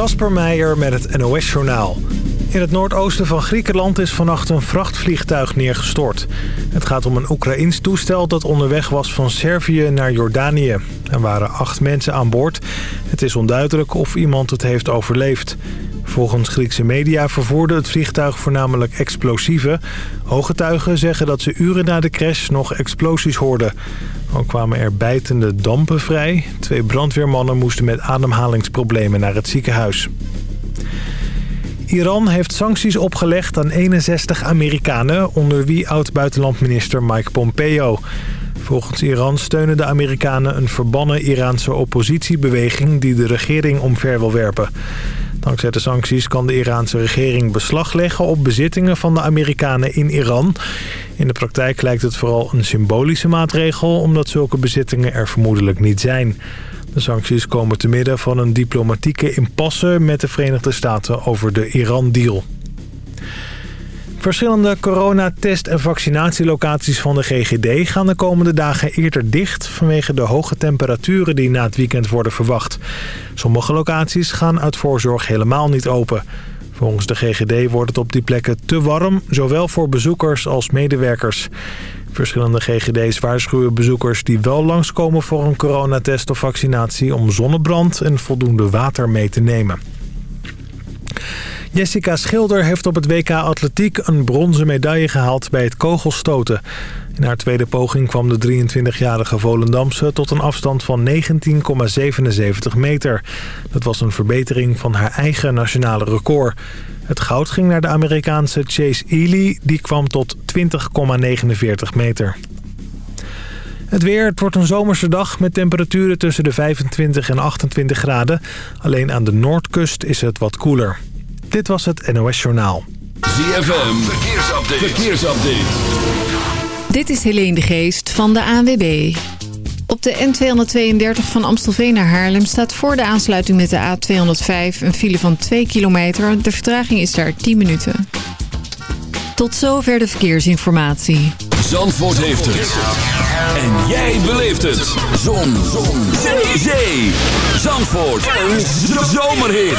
Kasper Meijer met het NOS-journaal. In het noordoosten van Griekenland is vannacht een vrachtvliegtuig neergestort. Het gaat om een Oekraïns toestel dat onderweg was van Servië naar Jordanië. Er waren acht mensen aan boord. Het is onduidelijk of iemand het heeft overleefd. Volgens Griekse media vervoerde het vliegtuig voornamelijk explosieven. Hooggetuigen zeggen dat ze uren na de crash nog explosies hoorden. Ook kwamen er bijtende dampen vrij. Twee brandweermannen moesten met ademhalingsproblemen naar het ziekenhuis. Iran heeft sancties opgelegd aan 61 Amerikanen... onder wie oud-buitenlandminister Mike Pompeo. Volgens Iran steunen de Amerikanen een verbannen Iraanse oppositiebeweging... die de regering omver wil werpen. Dankzij de sancties kan de Iraanse regering beslag leggen op bezittingen van de Amerikanen in Iran. In de praktijk lijkt het vooral een symbolische maatregel... omdat zulke bezittingen er vermoedelijk niet zijn. De sancties komen te midden van een diplomatieke impasse met de Verenigde Staten over de Iran-deal. Verschillende coronatest- en vaccinatielocaties van de GGD gaan de komende dagen eerder dicht vanwege de hoge temperaturen die na het weekend worden verwacht. Sommige locaties gaan uit voorzorg helemaal niet open. Volgens de GGD wordt het op die plekken te warm, zowel voor bezoekers als medewerkers. Verschillende GGD's waarschuwen bezoekers die wel langskomen voor een coronatest of vaccinatie om zonnebrand en voldoende water mee te nemen. Jessica Schilder heeft op het WK Atletiek een bronzen medaille gehaald bij het kogelstoten. In haar tweede poging kwam de 23-jarige Volendamse tot een afstand van 19,77 meter. Dat was een verbetering van haar eigen nationale record. Het goud ging naar de Amerikaanse Chase Ely, die kwam tot 20,49 meter. Het weer, het wordt een zomerse dag met temperaturen tussen de 25 en 28 graden. Alleen aan de noordkust is het wat koeler. Dit was het NOS Journaal. ZFM, verkeersupdate. verkeersupdate. Dit is Helene de Geest van de ANWB. Op de N232 van Amstelveen naar Haarlem staat voor de aansluiting met de A205 een file van 2 kilometer. De vertraging is daar 10 minuten. Tot zover de verkeersinformatie. Zandvoort heeft het. En jij beleeft het. Zon. Zon. Zee. Zandvoort. Een zomerhit.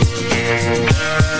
Yeah.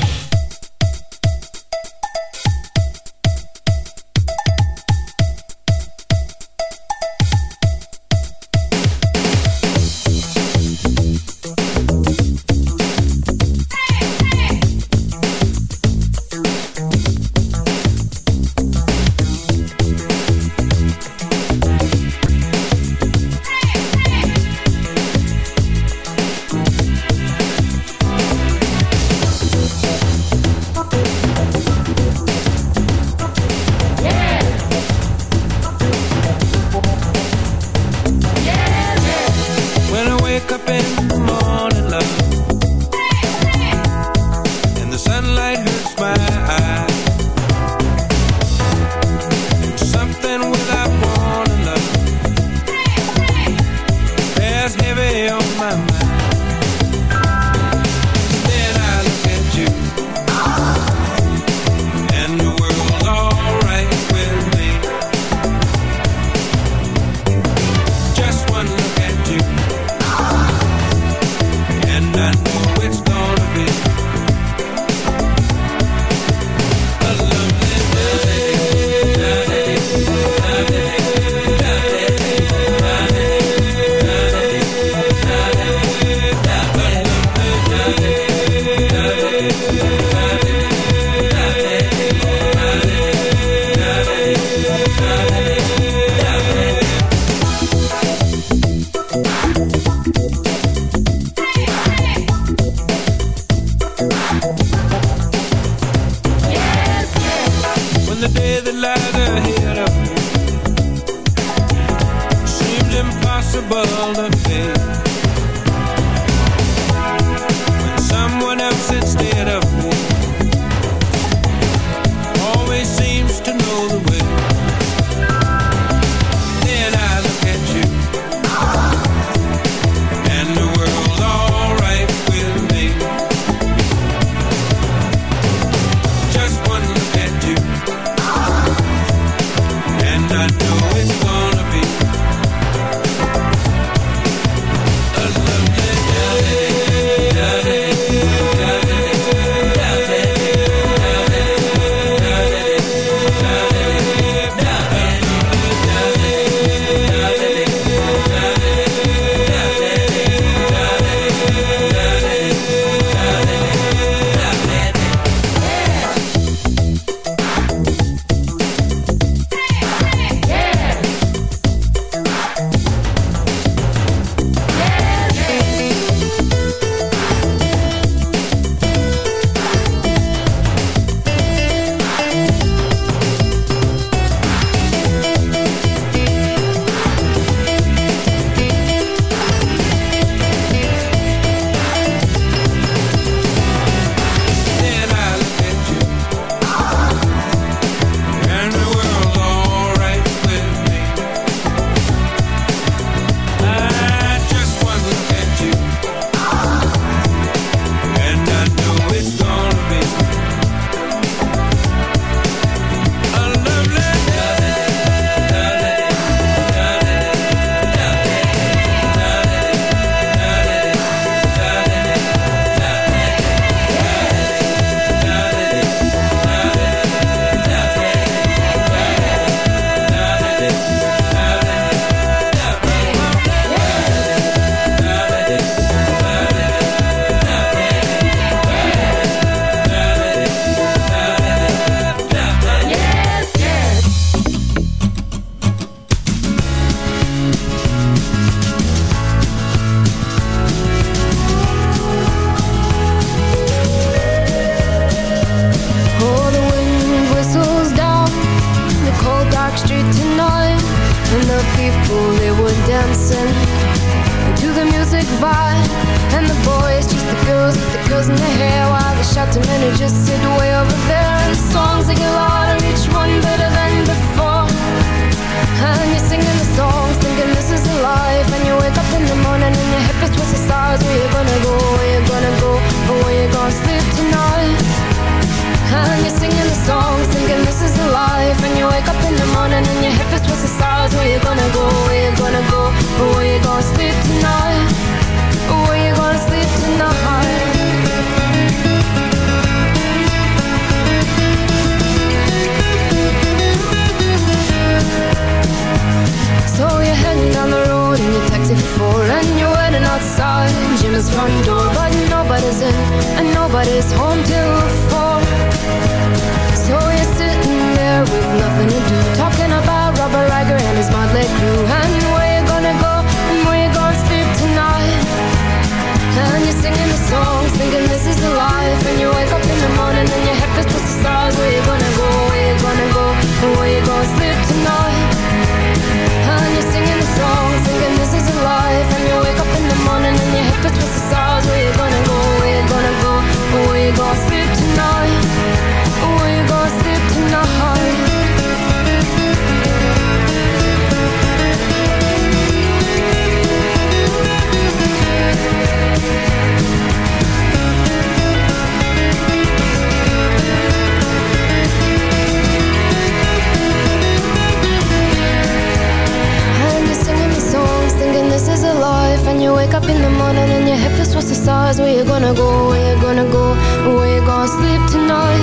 towards the stars Where you gonna go, where you gonna go Where you gonna sleep tonight.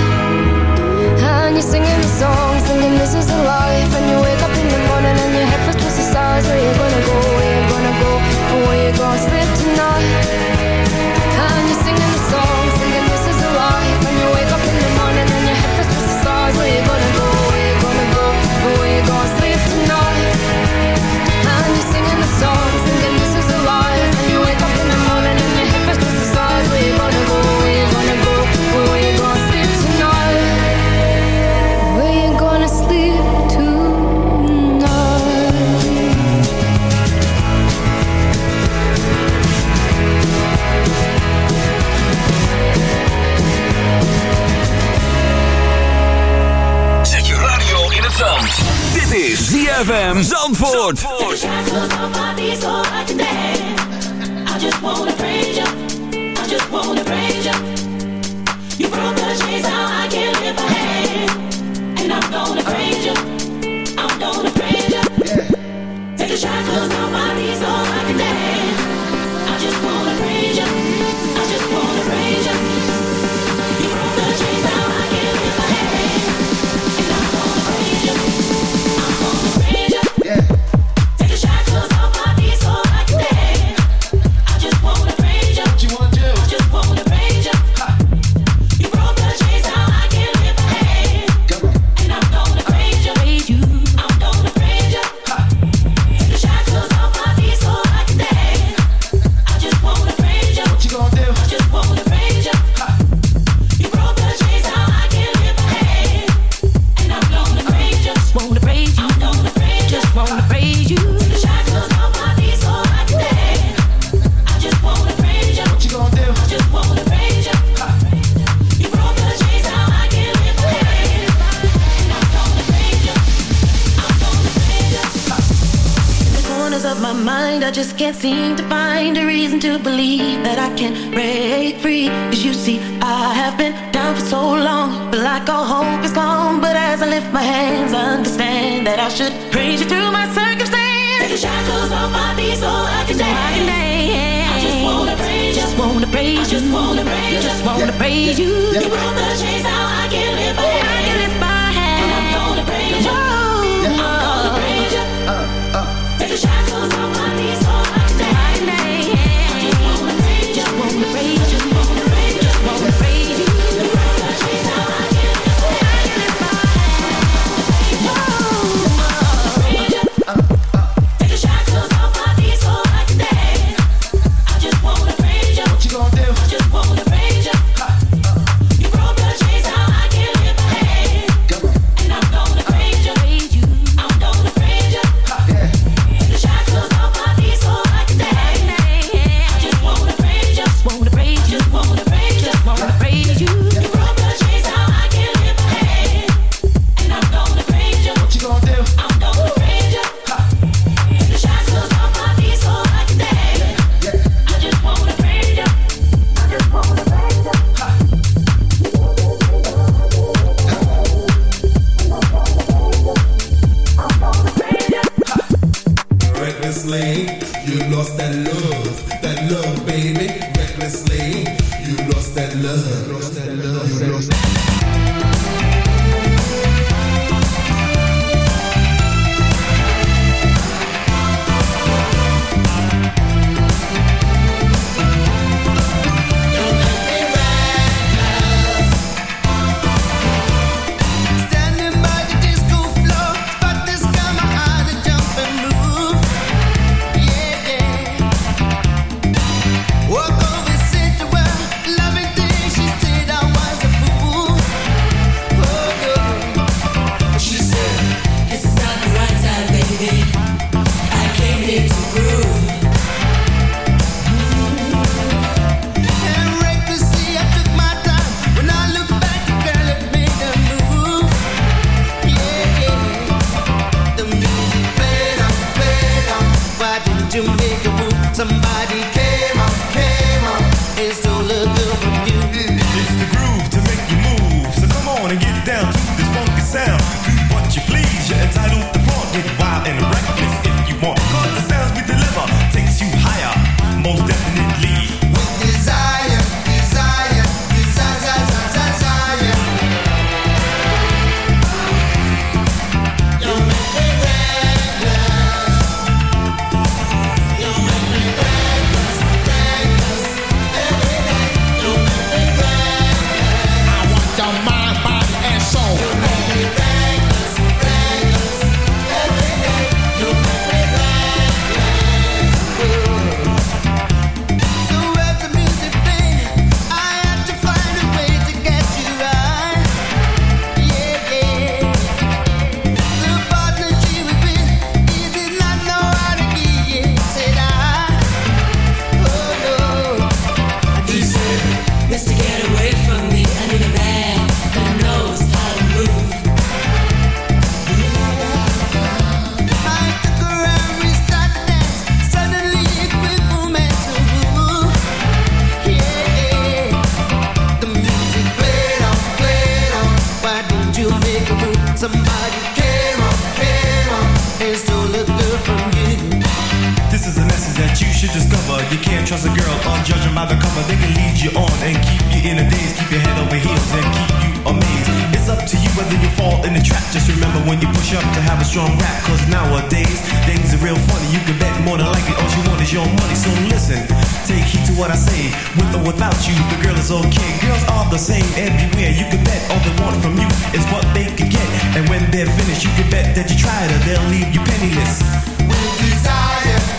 And you're singing the song Thinking this is a life. And you wake up in the morning And your head first towards the stars Where you gonna go, where you gonna go Where you gonna sleep ZFM Zandvoort. try it they'll leave you penniless. With desire.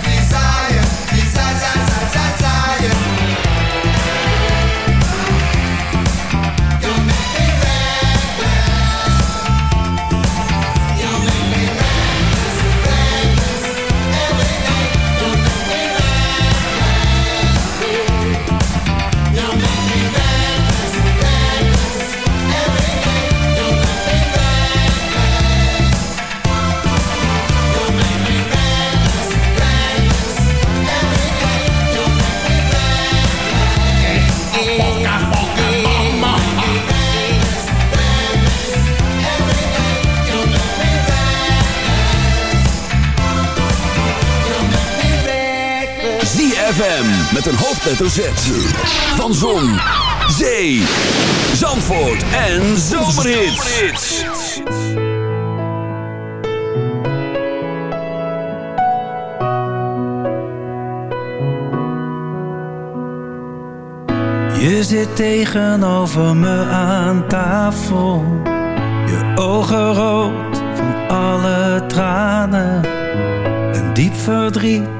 met een hoofdletter Van Zon, Zee, Zandvoort en Zomerhits. Je zit tegenover me aan tafel. Je ogen rood van alle tranen. Een diep verdriet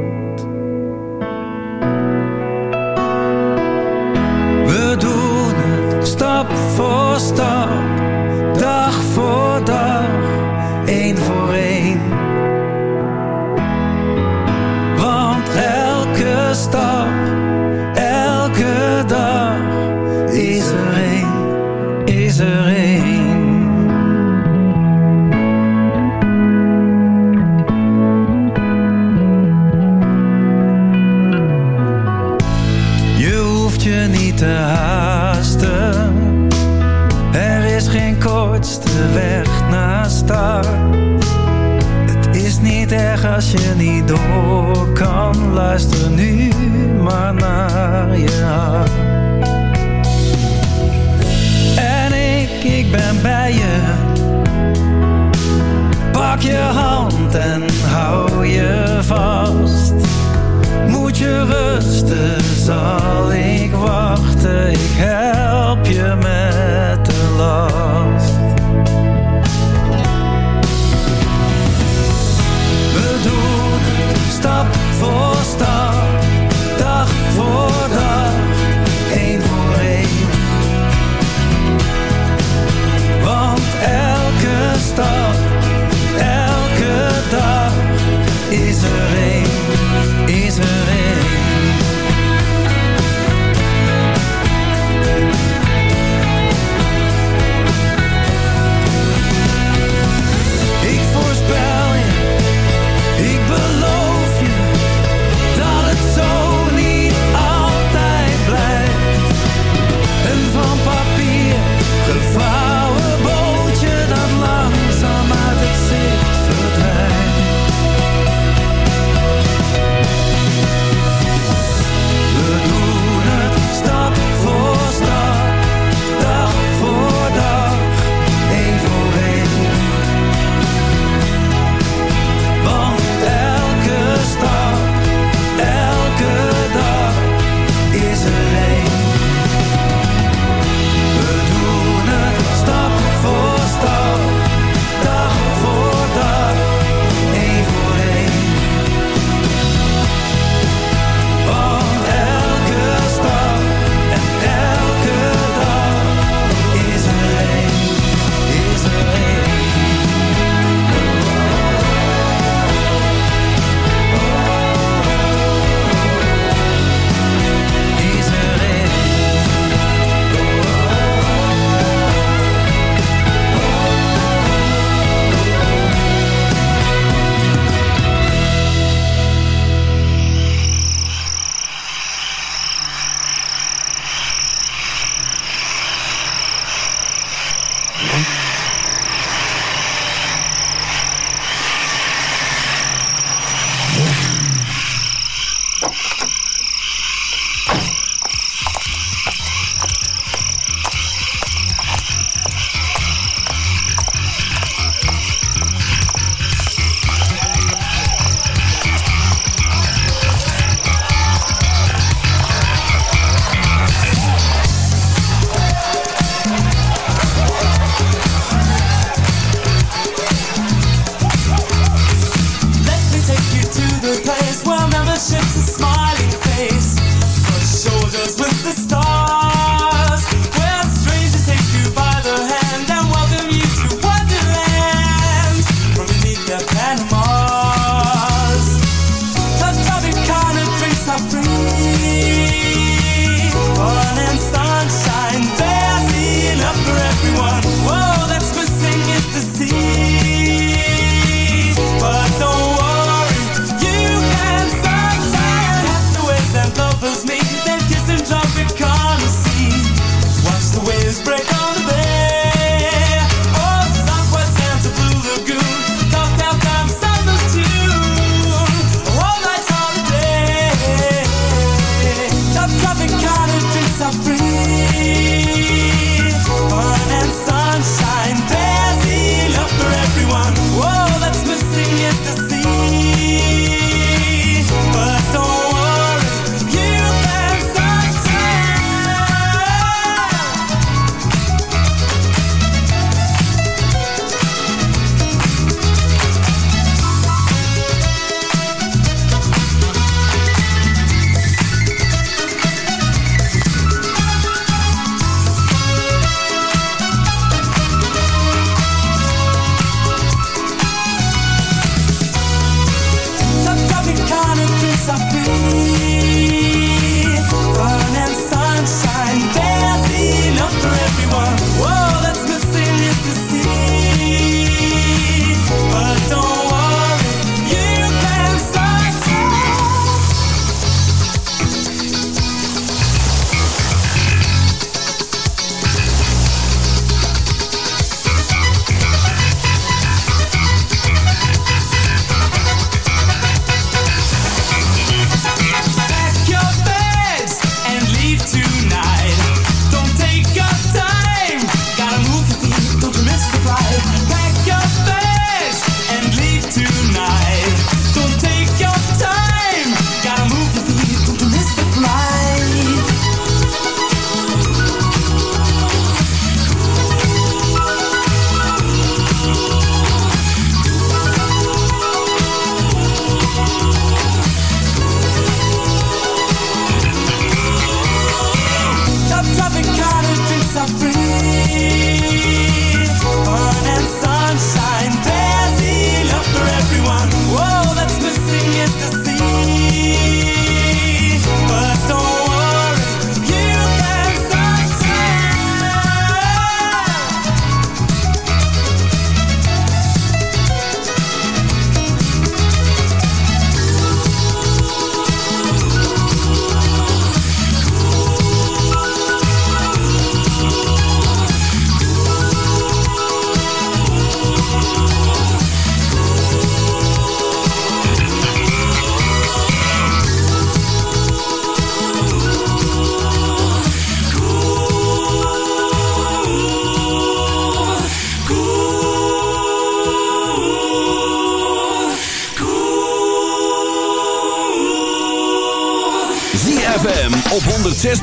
stop.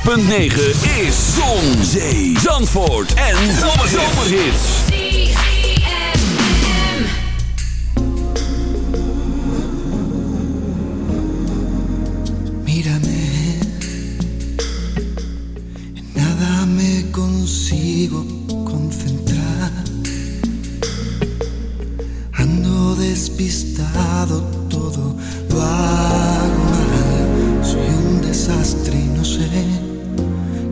106.9 is Zon, Zee, Zandvoort en Zomerhits. Mírame, en nada me consigo concentrar. Ando despistado, todo lo mal. Soy un desastre y no sé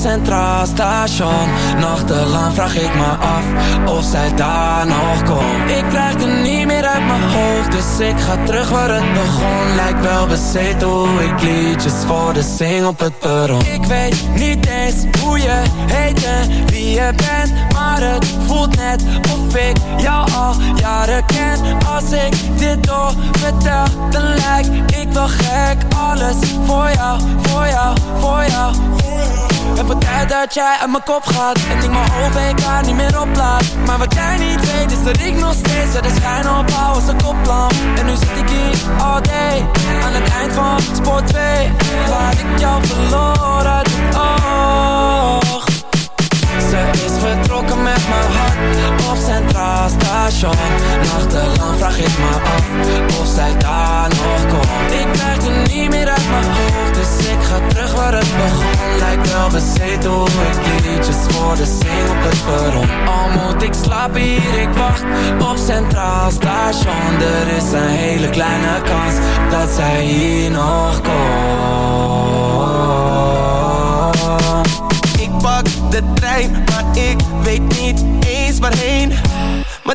Centraal Station Nachtelang vraag ik me af of zij daar nog komt. Ik krijg het niet meer uit mijn hoofd Dus ik ga terug waar het begon. Lijkt wel bezeten hoe ik liedjes voor de zing op het dat jij uit mijn kop gaat. En ik mijn OVK niet meer oplaat Maar wat jij niet weet is dat ik nog steeds De schijn opbouw als een koplamp. En nu zit ik hier all day Aan het eind van spoor 2 Waar ik jou verloor Nachtelang vraag ik me af of zij daar nog komt. Ik krijg het niet meer uit mijn hoofd Dus ik ga terug waar het begon. Lijkt wel bezeten hoe ik liedjes voor de zing op het perron. Al moet ik slapen hier, ik wacht op Centraal Station. Er is een hele kleine kans dat zij hier nog komt. Ik pak de trein, maar ik weet niet eens waarheen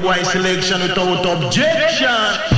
Boy selection without objection.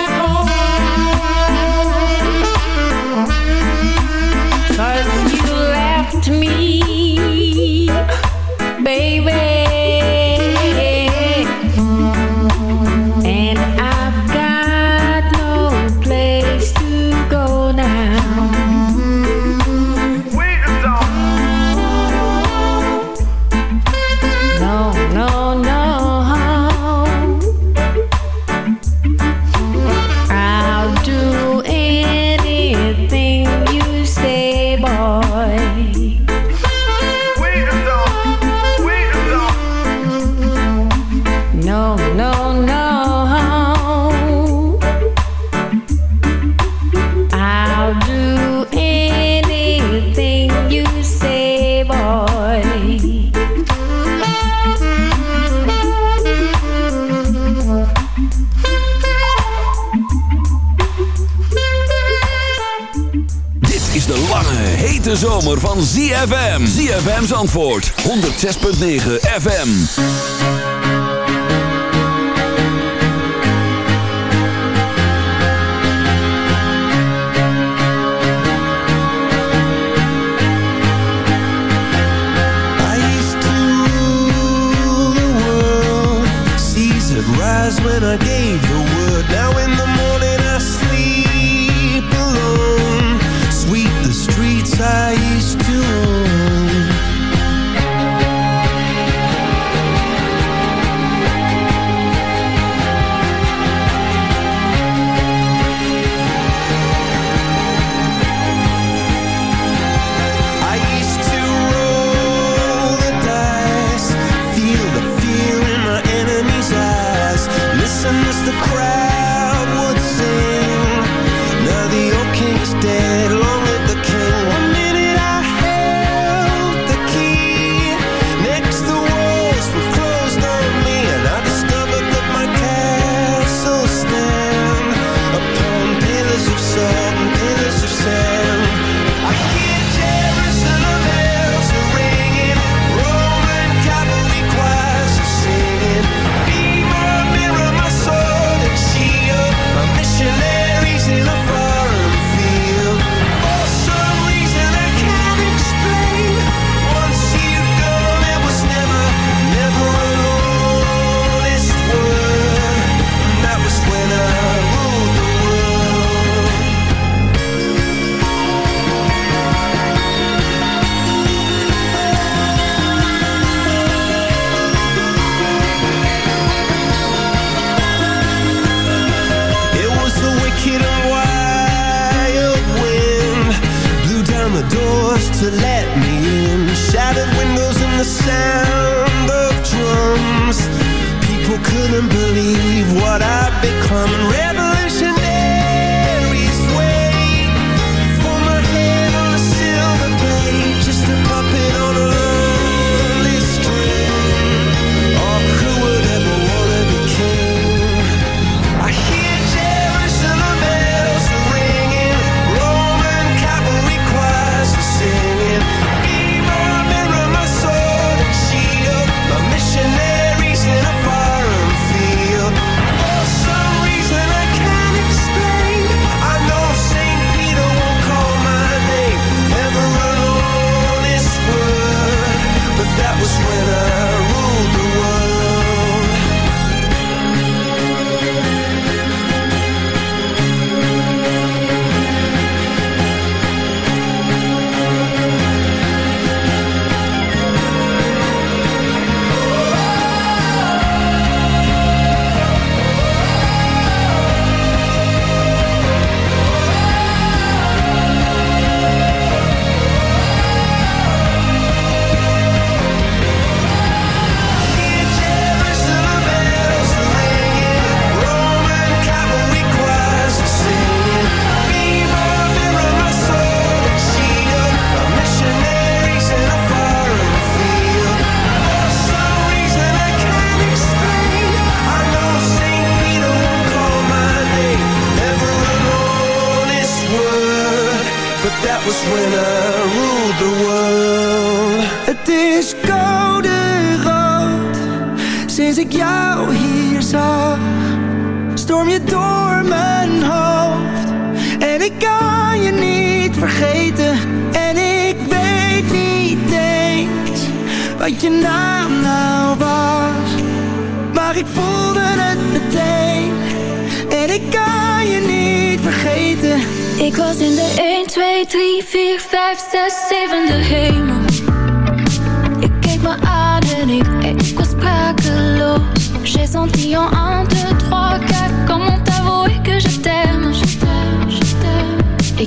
Zandvoort 106.9 FM.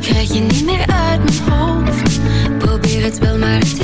krijg je niet meer uit mijn hoofd. Probeer het wel, maar het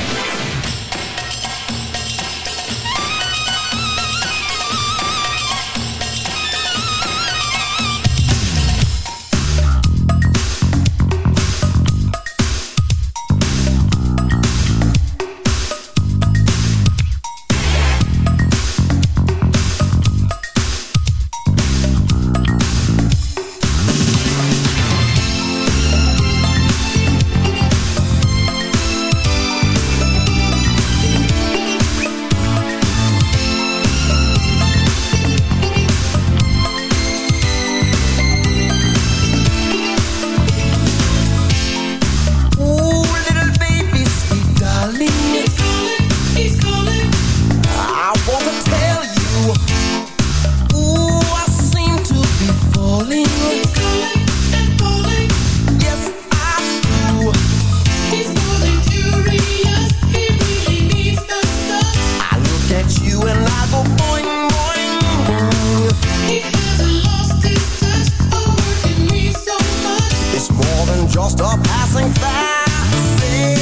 just a passing fancy.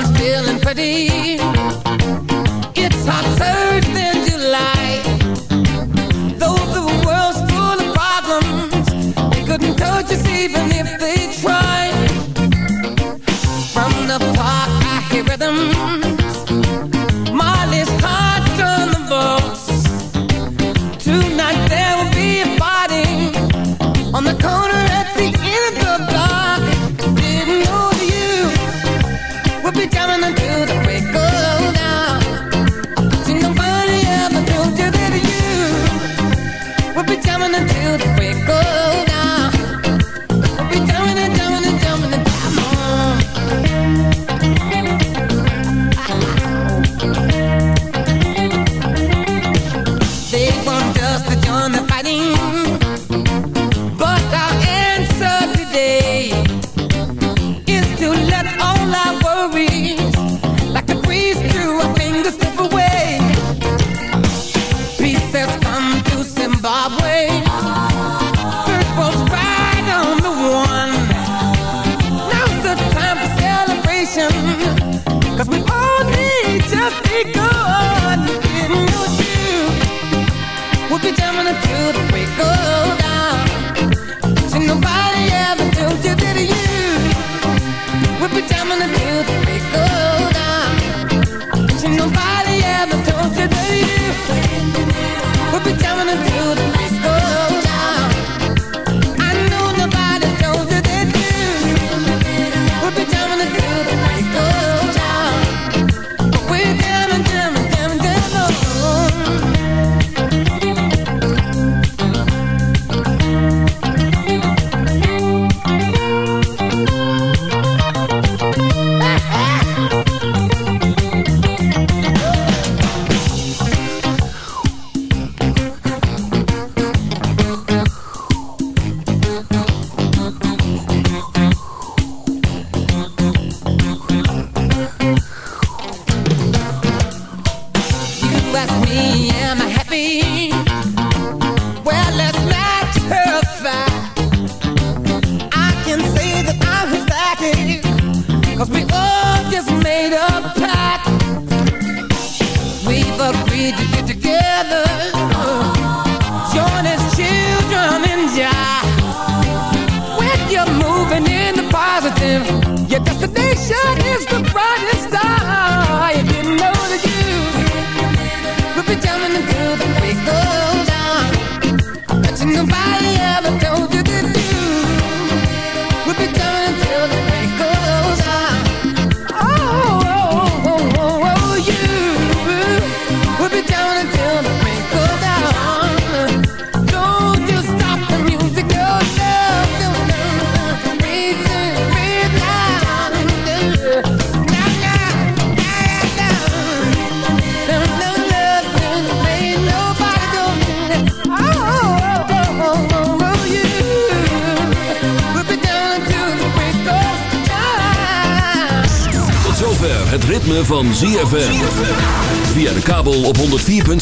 I'm feeling pretty. It's hot Thursday in July. Though the world's full of problems, they couldn't touch us even if they tried.